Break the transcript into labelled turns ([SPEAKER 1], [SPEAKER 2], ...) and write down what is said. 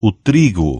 [SPEAKER 1] o trigo.